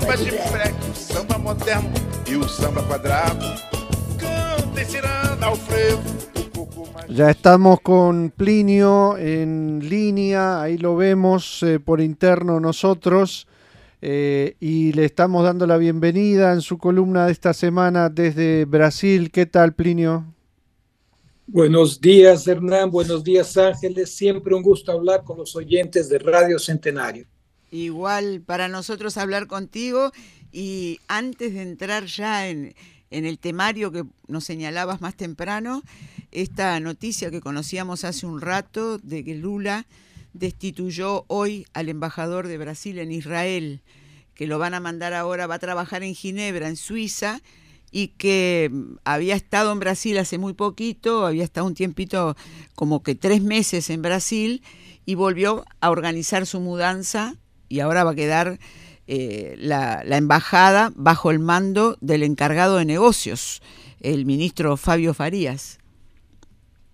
Cantem o samba de freque, o samba moderno e o samba quadrado. Cantem tirando ao frevo, o coco mais Ya estamos con Plinio en línea, ahí lo vemos eh, por interno nosotros eh, y le estamos dando la bienvenida en su columna de esta semana desde Brasil. ¿Qué tal, Plinio? Buenos días, Hernán. Buenos días, Ángeles. Siempre un gusto hablar con los oyentes de Radio Centenario. Igual para nosotros hablar contigo y antes de entrar ya en, en el temario que nos señalabas más temprano, esta noticia que conocíamos hace un rato de que Lula destituyó hoy al embajador de Brasil en Israel, que lo van a mandar ahora, va a trabajar en Ginebra, en Suiza, y que mm, había estado en Brasil hace muy poquito, había estado un tiempito, como que tres meses en Brasil, y volvió a organizar su mudanza y ahora va a quedar eh, la, la embajada bajo el mando del encargado de negocios, el ministro Fabio Farías.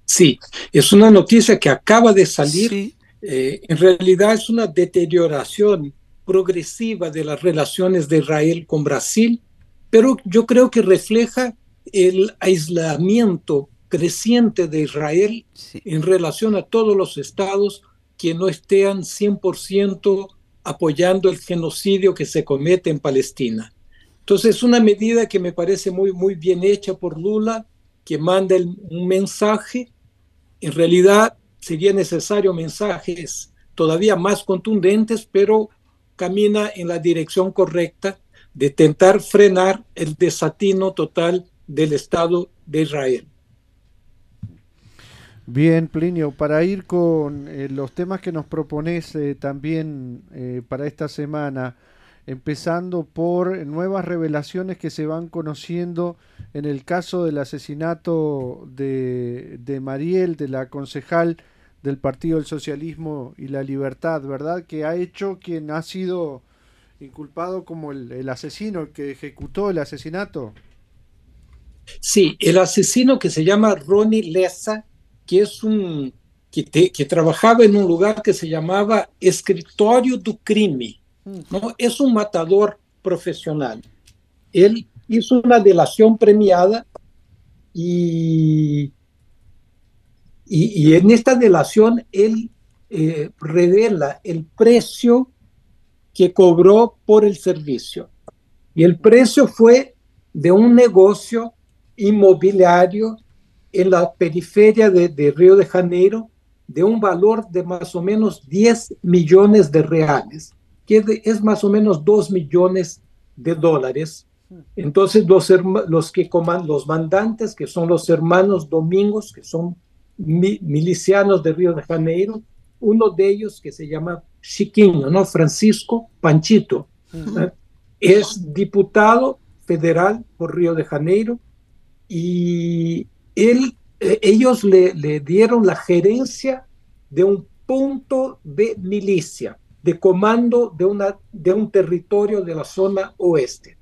Sí, es una noticia que acaba de salir. Sí, Eh, en realidad es una deterioración progresiva de las relaciones de Israel con Brasil, pero yo creo que refleja el aislamiento creciente de Israel sí. en relación a todos los estados que no estén 100% apoyando el genocidio que se comete en Palestina. Entonces es una medida que me parece muy, muy bien hecha por Lula, que manda un mensaje. En realidad sería necesario mensajes todavía más contundentes, pero camina en la dirección correcta de intentar frenar el desatino total del Estado de Israel. Bien, Plinio, para ir con eh, los temas que nos propones eh, también eh, para esta semana, empezando por nuevas revelaciones que se van conociendo en el caso del asesinato de, de Mariel, de la concejal del Partido del Socialismo y la Libertad, ¿verdad? Que ha hecho quien ha sido inculpado como el, el asesino, el que ejecutó el asesinato. Sí, el asesino que se llama Ronnie Lessa, que es un que, te- que trabajaba en un lugar que se llamaba Escritorio do Crime, ¿no? Es un matador profesional. Él hizo una delación premiada y, y, y en esta delación él eh, revela el precio que cobró por el servicio. Y el precio fue de un negocio inmobiliario en la periferia de, de Río de Janeiro de un valor de más o menos 10 millones de reales, que de- es más o menos 2 millones de dólares. Entonces los, los, que coman, los mandantes, que son los hermanos Domingos, que son mi- milicianos de Río de Janeiro, uno de ellos que se llama Chiquinho, ¿no? Francisco Panchito, ¿eh? es diputado federal por Río de Janeiro y él, eh, ellos le, le dieron la gerencia de un punto de milicia, de comando de, una, de un territorio de la zona oeste.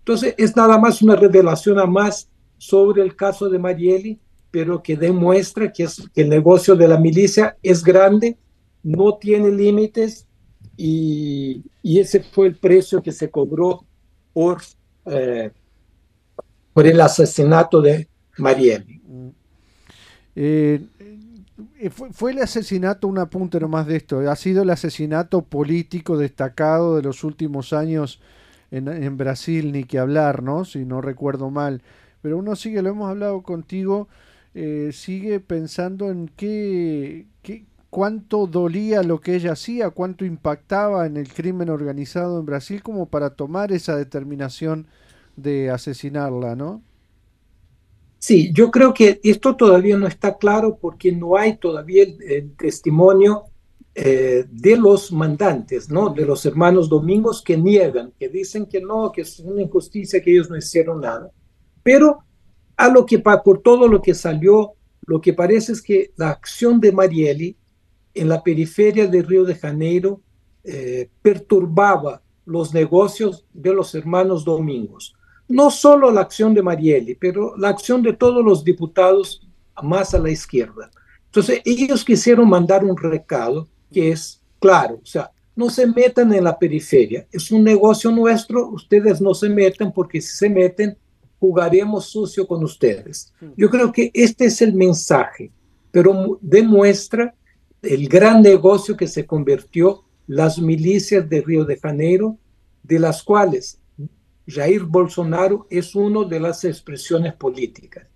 Entonces, es nada más una revelación a más sobre el caso de Marieli, pero que demuestra que, es, que el negocio de la milicia es grande, no tiene límites y, y ese fue el precio que se cobró por, eh, por el asesinato de Marieli. Eh, eh, fue, el asesinato, un apunte nomás de esto, ha sido el asesinato político destacado de los últimos años en, en Brasil, ni que hablar, ¿no? Si no recuerdo mal. Pero uno sigue, lo hemos hablado contigo, eh, sigue pensando en qué, qué, cuánto dolía lo que ella hacía, cuánto impactaba en el crimen organizado en Brasil como para tomar esa determinación de asesinarla, ¿no? Sí, yo creo que esto todavía no está claro porque no hay todavía el, testimonio eh, de los mandantes, ¿no? De los hermanos Domingos que niegan, que dicen que no, que es una injusticia, que ellos no hicieron nada. Pero a lo que por todo lo que salió, lo que parece es que la acción de Marielli en la periferia de Río de Janeiro eh, perturbaba los negocios de los hermanos Domingos. No solo la acción de Marielli, pero la acción de todos los diputados más a la izquierda. Entonces, ellos quisieron mandar un recado que es claro, o sea, no se metan en la periferia, es un negocio nuestro, ustedes no se metan porque si se meten, jugaremos sucio con ustedes. Yo creo que este es el mensaje, pero demuestra el gran negocio que se convirtió las milicias de Río de Janeiro, de las cuales Jair Bolsonaro es una de las expresiones políticas.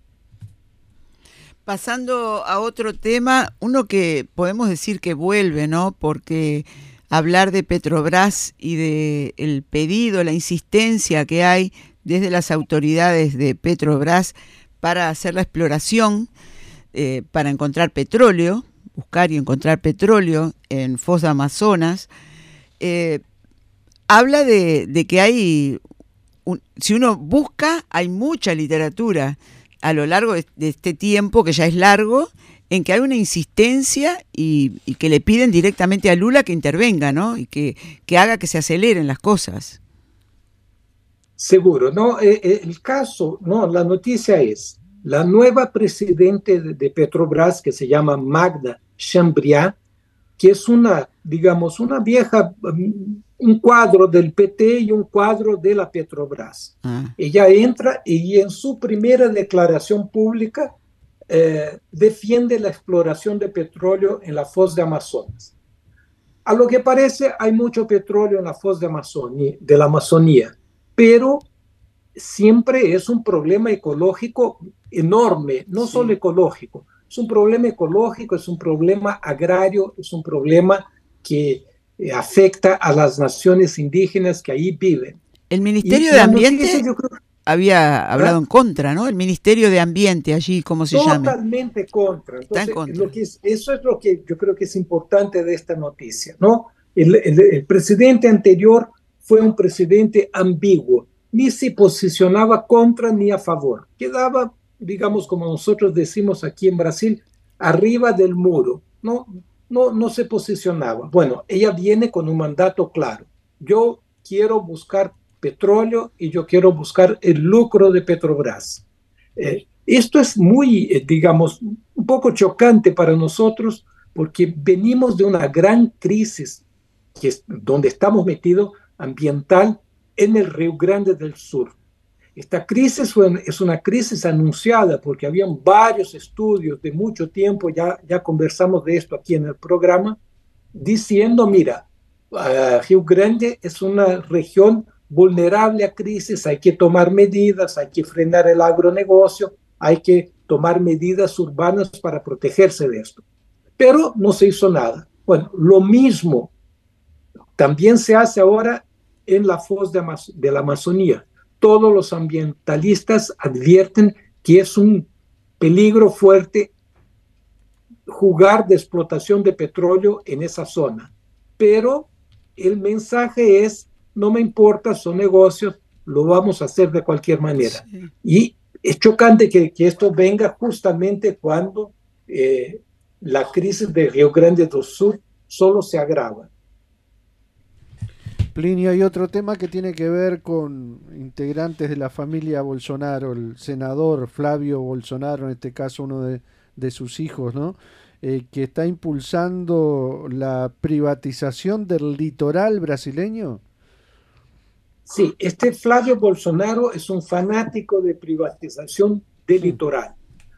Pasando a otro tema, uno que podemos decir que vuelve, ¿no? Porque hablar de Petrobras y de el pedido, la insistencia que hay desde las autoridades de Petrobras para hacer la exploración, eh, para encontrar petróleo, buscar y encontrar petróleo en Foz de Amazonas, eh, habla de, que hay, si uno busca, hay mucha literatura a lo largo de, este tiempo, que ya es largo, en que hay una insistencia y, que le piden directamente a Lula que intervenga, ¿no? Y que, que haga que se aceleren las cosas. Seguro, ¿no? Eh, eh, el caso, no, la noticia es, la nueva presidente de Petrobras, que se llama Magda Chambriat, que es una, digamos, una vieja un cuadro del PT y un cuadro de la Petrobras. Ah. Ella entra y en su primera declaración pública eh, defiende la exploración de petróleo en la foz de Amazonas. A lo que parece, hay mucho petróleo en la foz de, Amazonia, de la Amazonía, pero siempre es un problema ecológico enorme, no solo ecológico, es un problema ecológico, es un problema agrario, es un problema que eh, afecta a las naciones indígenas que ahí viven. El Ministerio de Ambiente había hablado en contra, ¿no? El Ministerio de Ambiente allí, ¿cómo se llama? Totalmente contra. eso es lo que yo creo que es importante de esta noticia, ¿no? El, presidente anterior fue un presidente ambiguo, ni se posicionaba contra ni a favor. Quedaba, digamos, como nosotros decimos aquí en Brasil, arriba del muro, ¿no? No, no se posicionaba. Bueno, ella viene con un mandato claro. Yo quiero buscar petróleo y yo quiero buscar el lucro de Petrobras. Eh, esto es muy, eh, digamos, un poco chocante para nosotros porque venimos de una gran crisis donde estamos metidos ambiental en el Río Grande del Sur. Esta crisis es una crisis anunciada porque habían varios estudios de mucho tiempo, ya, ya conversamos de esto aquí en el programa, diciendo, mira, Río Grande es una región vulnerable a crisis, hay que tomar medidas, hay que frenar el agronegocio, hay que tomar medidas urbanas para protegerse de esto. Pero no se hizo nada. Bueno, lo mismo también se hace ahora en la foz de, de la Amazonía todos los ambientalistas advierten que es un peligro fuerte jugar de explotación de petróleo en esa zona. Pero el mensaje es, no me importa, son negocios, lo vamos a hacer de cualquier manera. Y es chocante que, esto venga justamente cuando eh, la crisis de Río Grande do Sur solo se agrava. Plinio, hay otro tema que tiene que ver con integrantes de la familia Bolsonaro, el senador Flavio Bolsonaro, en este caso uno de, sus hijos, ¿no? Eh, que está impulsando la privatización del litoral brasileño. Sí, este Flavio Bolsonaro es un fanático de privatización del litoral.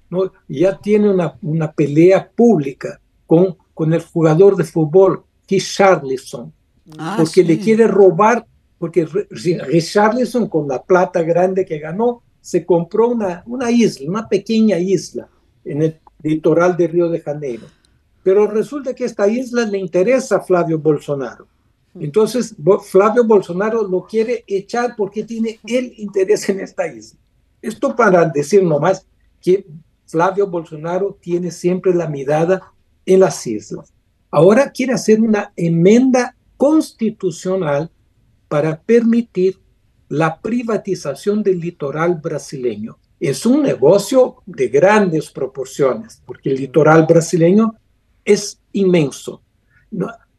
¿no? Ya tiene una, una pelea pública con, con el jugador de fútbol, Richarlison Ah, porque le quiere robar, porque Richarlison con la plata grande que ganó, se compró una, una isla, una pequeña isla en el litoral de Río de Janeiro. Pero resulta que esta isla le interesa a Flavio Bolsonaro. Entonces, Flavio Bolsonaro lo quiere echar porque tiene el interés en esta isla. Esto para decir nomás que Flavio Bolsonaro tiene siempre la mirada en las islas. Ahora quiere hacer una enmienda constitucional para permitir la privatización del litoral brasileño. Es un negocio de grandes proporciones, porque el litoral brasileño es inmenso.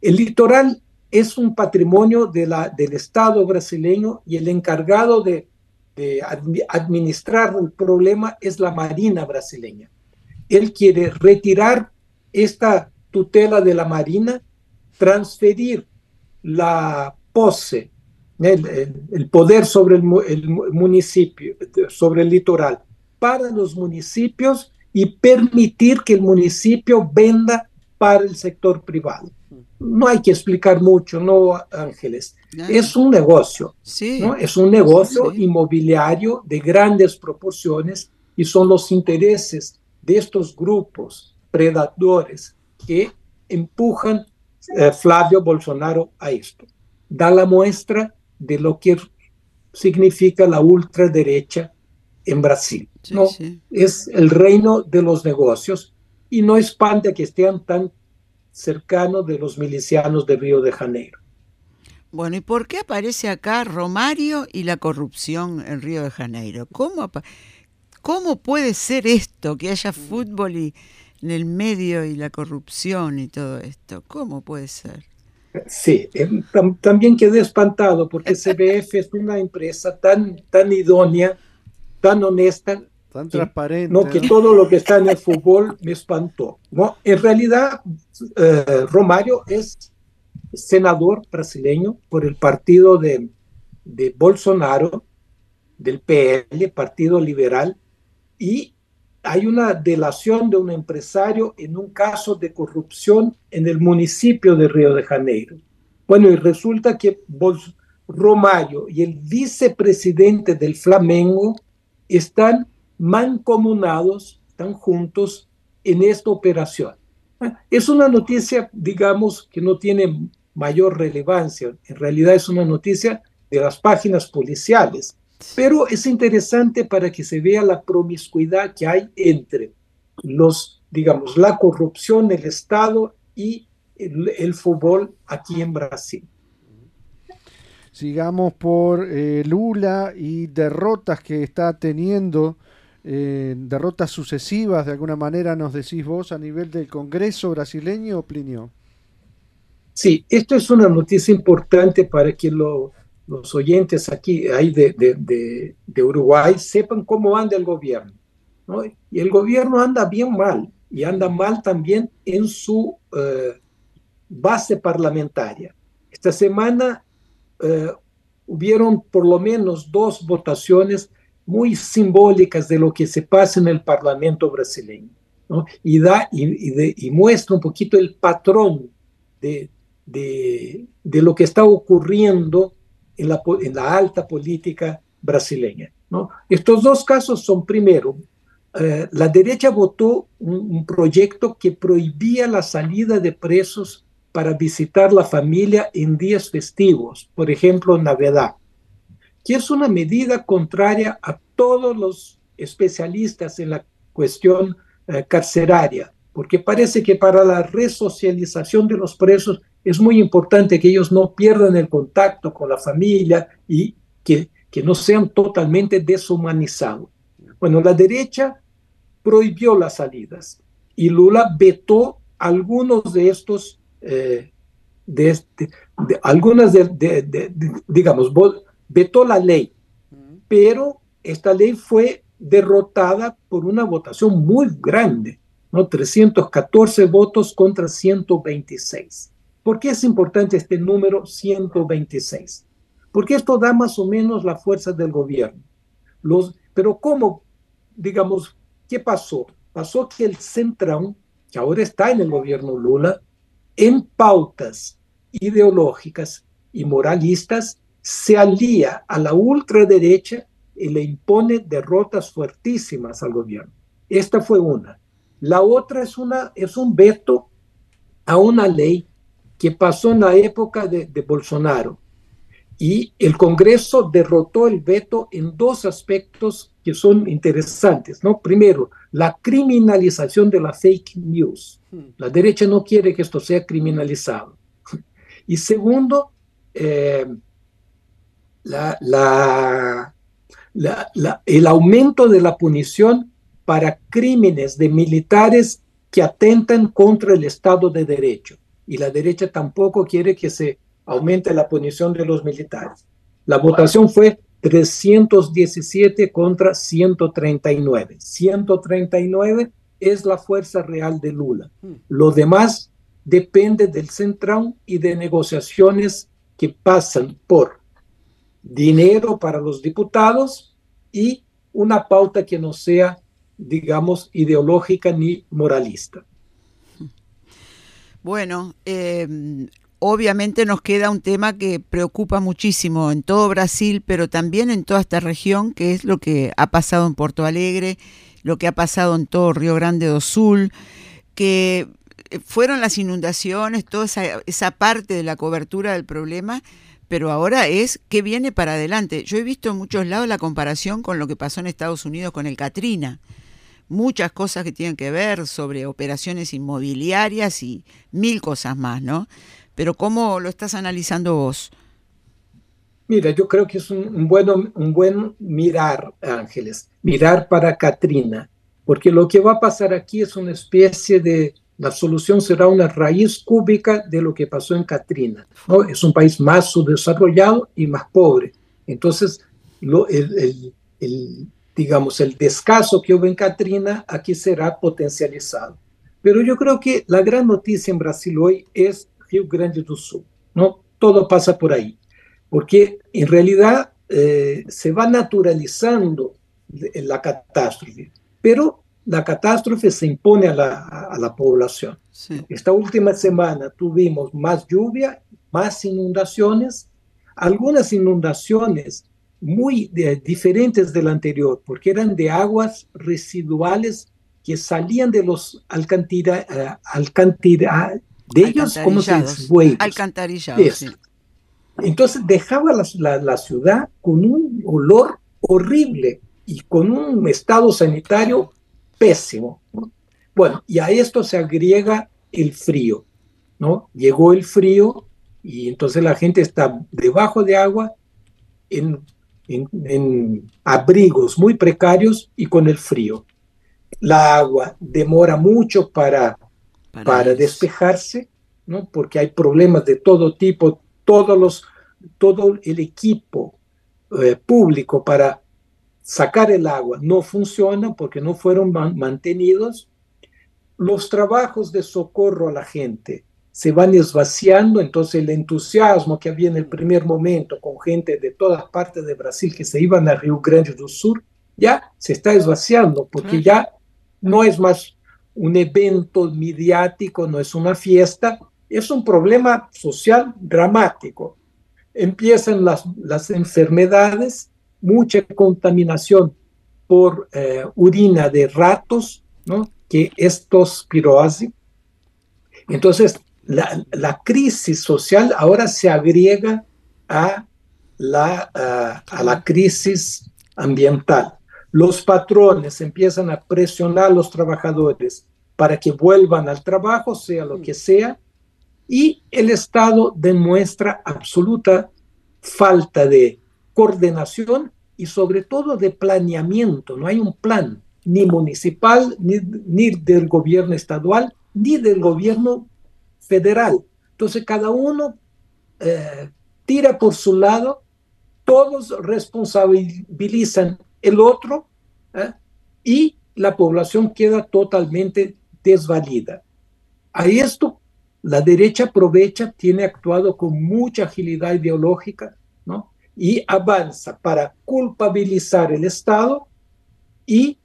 El litoral es un patrimonio de la, del Estado brasileño y el encargado de, de administrar el problema es la Marina brasileña. Él quiere retirar esta tutela de la Marina, transferir la pose, el, poder sobre el, el, municipio, sobre el litoral, para los municipios y permitir que el municipio venda para el sector privado. No hay que explicar mucho, ¿no, Ángeles? Es un negocio, sí. ¿no? Es un negocio inmobiliario de grandes proporciones y son los intereses de estos grupos predadores que empujan eh, Flavio Bolsonaro a esto. Da la muestra de lo que significa la ultraderecha en Brasil. ¿no? Es el reino de los negocios y no espanta que estén tan cercanos de los milicianos de Río de Janeiro. Bueno, ¿y por qué aparece acá Romario y la corrupción en Río de Janeiro? ¿Cómo, cómo puede ser esto, que haya fútbol y, en el medio y la corrupción y todo esto? ¿Cómo puede ser? Sí, eh, también quedé espantado porque CBF es una empresa tan, tan idónea, tan honesta, tan transparente. No, que todo lo que está en el fútbol me espantó. No, en realidad, eh, Romario es senador brasileño por el partido de, de Bolsonaro, del PL, Partido Liberal, y hay una delación de un empresario en un caso de corrupción en el municipio de Río de Janeiro. Bueno, y resulta que Romario y el vicepresidente del Flamengo están mancomunados, están juntos en esta operación. Es una noticia, digamos, que no tiene mayor relevancia. En realidad es una noticia de las páginas policiales, pero es interesante para que se vea la promiscuidad que hay entre los, digamos, la corrupción del Estado y el, fútbol aquí en Brasil. Sigamos por eh, Lula y derrotas que está teniendo, eh, derrotas sucesivas, de alguna manera nos decís vos, a nivel del Congreso brasileño, Plinio. Sí, esto es una noticia importante para que los oyentes aquí ahí de, Uruguay sepan cómo anda el gobierno. Y el gobierno anda bien mal, y anda mal también en su eh, base parlamentaria. Esta semana eh, hubieron por lo menos dos votaciones muy simbólicas de lo que se pasa en el Parlamento brasileño. Y, da, y, y muestra un poquito el patrón de, de, lo que está ocurriendo en la, en la alta política brasileña. ¿no? Estos dos casos son, primero, eh, la derecha votó un, proyecto que prohibía la salida de presos para visitar la familia en días festivos, por ejemplo, Navidad, que es una medida contraria a todos los especialistas en la cuestión eh, carceraria, porque parece que para la resocialización de los presos es muy importante que ellos no pierdan el contacto con la familia y que, que no sean totalmente deshumanizados. Bueno, la derecha prohibió las salidas y Lula vetó algunos de estos, eh, de, este, algunas de, digamos, vetó la ley, pero esta ley fue derrotada por una votación muy grande, ¿no? 314 votos contra 126. ¿Por qué es importante este número 126? Porque esto da más o menos la fuerza del gobierno. Los, pero ¿cómo, digamos, qué pasó? Pasó que el Centrão, que ahora está en el gobierno Lula, en pautas ideológicas y moralistas, se alía a la ultraderecha y le impone derrotas fuertísimas al gobierno. Esta fue una. La otra es, una, es un veto a una ley que pasó en la época de, Bolsonaro, y el Congreso derrotó el veto en dos aspectos que son interesantes, ¿no? Primero, la criminalización de la fake news. La derecha no quiere que esto sea criminalizado. Y segundo, eh, la, la, el aumento de la punición para crímenes de militares que atentan contra el Estado de Derecho. Y la derecha tampoco quiere que se aumente la punición de los militares. La votación fue 317 contra 139. 139 es la fuerza real de Lula. Lo demás depende del centrón y de negociaciones que pasan por dinero para los diputados y una pauta que no sea, digamos, ideológica ni moralista. Bueno, eh, obviamente nos queda un tema que preocupa muchísimo en todo Brasil, pero también en toda esta región, que es lo que ha pasado en Porto Alegre, lo que ha pasado en todo Río Grande do Sul, que fueron las inundaciones, toda esa, esa parte de la cobertura del problema, pero ahora es qué viene para adelante. Yo he visto en muchos lados la comparación con lo que pasó en Estados Unidos con el Katrina. Muchas cosas que tienen que ver sobre operaciones inmobiliarias y mil cosas más, ¿no? Pero ¿cómo lo estás analizando vos? Mira, yo creo que es un, bueno, un buen mirar, Ángeles, mirar para Katrina, porque lo que va a pasar aquí es una especie de, la solución será una raíz cúbica de lo que pasó en Katrina. ¿no? Es un país más subdesarrollado y más pobre. Entonces, lo, el, el, digamos, el descaso que hubo en Katrina aquí será potencializado. Pero yo creo que la gran noticia en Brasil hoy es Rio Grande do Sul, ¿no? Todo pasa por ahí, porque en realidad eh, se va naturalizando la catástrofe, pero la catástrofe se impone a la, a la población. Sí. Esta última semana tuvimos más lluvia, más inundaciones, algunas inundaciones muy de, diferentes del anterior, porque eran de aguas residuales que salían de los alcantara, uh, alcantara, de ellos como se dice, alcantarillados. Sí. Entonces dejaba la, la, la, ciudad con un olor horrible y con un estado sanitario pésimo. ¿no? Bueno, y a esto se agrega el frío, ¿no? Llegó el frío y entonces la gente está debajo de agua en, en, en abrigos muy precarios y con el frío. La agua demora mucho para para, para despejarse, ¿no? porque hay problemas de todo tipo, todos los, todo el equipo eh, público para sacar el agua no funciona porque no fueron man mantenidos. Los trabajos de socorro a la gente se van esvaciando, entonces el entusiasmo que había en el primer momento con gente de todas partes de Brasil que se iban a Río Grande do Sur, ya se está esvaciando porque ya no es más un evento mediático, no es una fiesta, es un problema social dramático. Empiezan las, las enfermedades, mucha contaminación por eh, orina de ratos, ¿no? que es tospirosis. Entonces, la, la, crisis social ahora se agrega a la, a la crisis ambiental los patrones empiezan a presionar a los trabajadores para que vuelvan al trabajo, sea lo que sea, y el Estado demuestra absoluta falta de coordinación y sobre todo de planeamiento. No hay un plan ni municipal, ni, ni del gobierno estadual, ni del gobierno federal. Entonces cada uno eh, tira por su lado, todos responsabilizan el otro, ¿eh? y la población queda totalmente desvalida. A esto la derecha aprovecha, tiene actuado con mucha agilidad ideológica, ¿no? Y avanza para culpabilizar el Estado y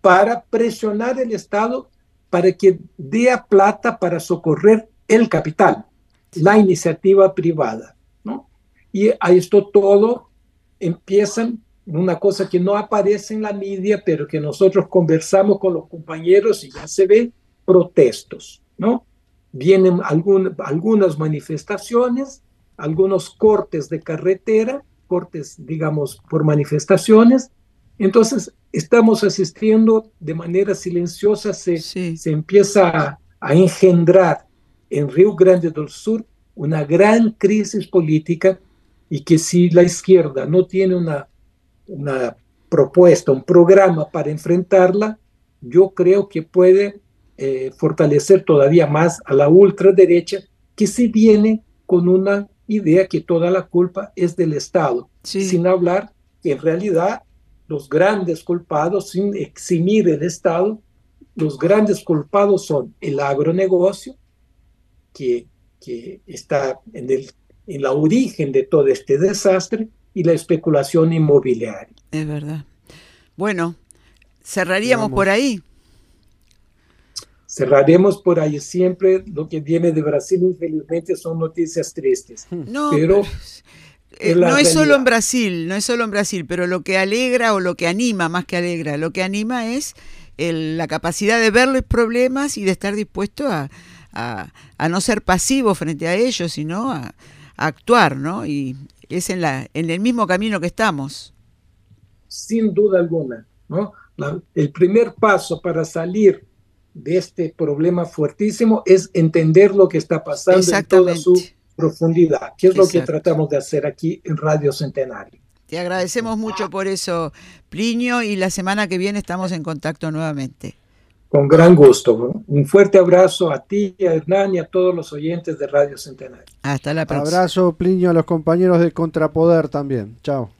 para presionar el Estado para que dé plata para socorrer el capital, la iniciativa privada, ¿no? Y a esto todo empiezan una cosa que no aparece en la media, pero que nosotros conversamos con los compañeros y ya se ve, protestos, ¿no? Vienen algún, algunas manifestaciones algunos cortes de carretera, cortes, digamos, por manifestaciones. Entonces, estamos asistiendo de manera silenciosa, se, se empieza a, a engendrar en Río Grande do Sur una gran crisis política y que si la izquierda no tiene una, una propuesta, un programa para enfrentarla, yo creo que puede eh, fortalecer todavía más a la ultraderecha que se viene con una idea que toda la culpa es del Estado, sin hablar que en realidad los grandes culpados, sin eximir el Estado, los grandes culpados son el agronegocio, que, que está en, el, en la origen de todo este desastre, y la especulación inmobiliaria. Es verdad. Bueno, cerraríamos por ahí. Cerraremos por ahí. Siempre lo que viene de Brasil, infelizmente, son noticias tristes. No, pero eh, no es solo en Brasil, no es solo en Brasil, pero lo que alegra o lo que anima, más que alegra, lo que anima es la capacidad de ver los problemas y de estar dispuesto a, no ser pasivo frente a ellos, sino a, a actuar, ¿no? Y es en, la, en el mismo camino que estamos. Sin duda alguna, ¿no? el primer paso para salir de este problema fuertísimo es entender lo que está pasando en toda su profundidad, que es lo que tratamos de hacer aquí en Radio Centenario. Te agradecemos mucho por eso, Plinio, y la semana que viene estamos en contacto nuevamente. Con gran gusto. Un fuerte abrazo a ti, a Hernán y a todos los oyentes de Radio Centenario. Hasta la próxima. Abrazo, Plinio, a los compañeros de Contrapoder también. Chao.